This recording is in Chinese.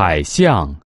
海象